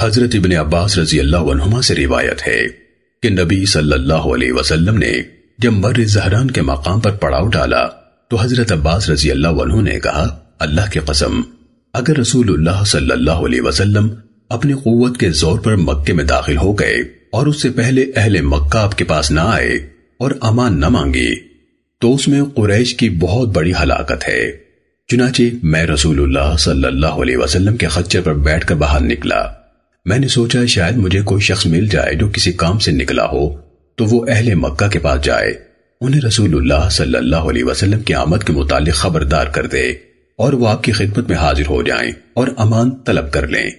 حضرت ابن عباس رضی اللہ عنہما سے روایت ہے کہ نبی صلی اللہ علیہ وسلم نے جب مر زہران کے مقام پر پڑاؤ ڈالا تو حضرت عباس رضی اللہ عنہ نے کہا، اللہ کے قسم، اگر رسول اللہ صلی اللہ علیہ وسلم اپنی قوت کے زور پر مکے میں داخل ہو گئے اور اس سے پہلے اہل مکہ آپ کے پاس نہ آئے اور امان نہ مانگی، تو اس میں قریش کی بہت بڑی ہلاکت ہے۔ چنانچہ میں رسول اللہ صلی اللہ علیہ وسلم کے خچر پر بیٹھ کر باہر نکلا۔ میں نے سوچا شاید مجھے کوئی شخص مل جائے جو کسی کام سے نکلا ہو، تو وہ اہل مکہ کے پاس جائے۔ انہیں رسول اللہ صلی اللہ علیہ وسلم کی آمد کے متعلق خبردار کر دے اور وہ آپ کی خدمت میں حاضر ہو جائیں اور امان طلب کر لیں۔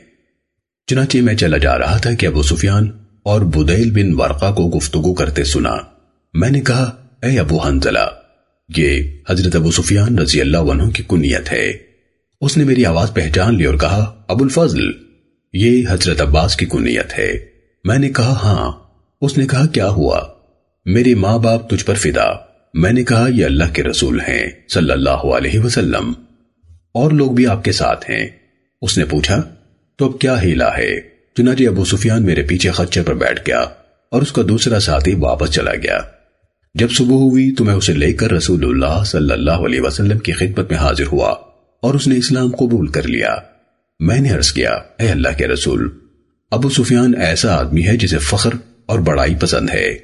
چنانچہ میں چلا جا رہا تھا کہ ابو سفیان اور بدیل بن ورقہ کو گفتگو کرتے سنا۔ میں نے کہا، اے ابو حنزلہ یہ حضرت ابو سفیان رضی اللہ عنہ کی کنیت ہے۔ اس نے میری آواز پہچان لی اور کہا ابو الفضل یہ حضرت عباس کی کنیت ہے۔ میں نے کہا ہاں۔ اس نے کہا، کیا ہوا؟ میری ماں باپ تجھ پر فدا۔ میں نے کہا، یہ اللہ کے رسول ہیں، صلی اللہ علیہ وسلم۔ اور لوگ بھی آپ کے ساتھ ہیں۔ اس نے پوچھا، تو اب کیا ہیلا ہے؟ چنانچہ ابو سفیان میرے پیچھے خچر پر بیٹھ گیا اور اس کا دوسرا ساتھی واپس چلا گیا۔ جب صبح ہوئی تو میں اسے لے کر رسول اللہ صلی اللہ علیہ وسلم کی خدمت میں حاضر ہوا اور اس نے اسلام قبول کر لیا۔ میں نے عرض کیا، اے اللہ کے رسول، ابو سفیان ایسا آدمی ہے جسے فخر اور بڑائی پسند ہے۔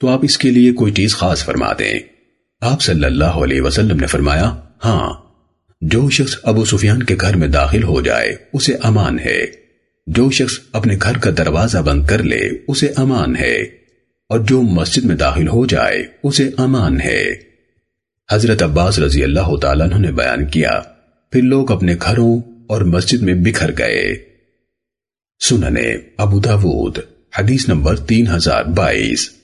تو آپ اس کے لیے کوئی چیز خاص فرما دیں۔ آپ صلی اللہ علیہ وسلم نے فرمایا ہاں جو شخص ابو سفیان کے گھر میں داخل ہو جائے، اسے امان ہے۔ جو شخص اپنے گھر کا دروازہ بند کر لے، اسے امان ہے۔ اور جو مسجد میں داخل ہو جائے، اسے امان ہے۔ حضرت عباس رضی اللہ تعالیٰ نے بیان کیا، پھر لوگ اپنے گھروں اور مسجد میں بکھر گئے۔ سننے ابو داود حدیث نمبر تین ہزار بائیس۔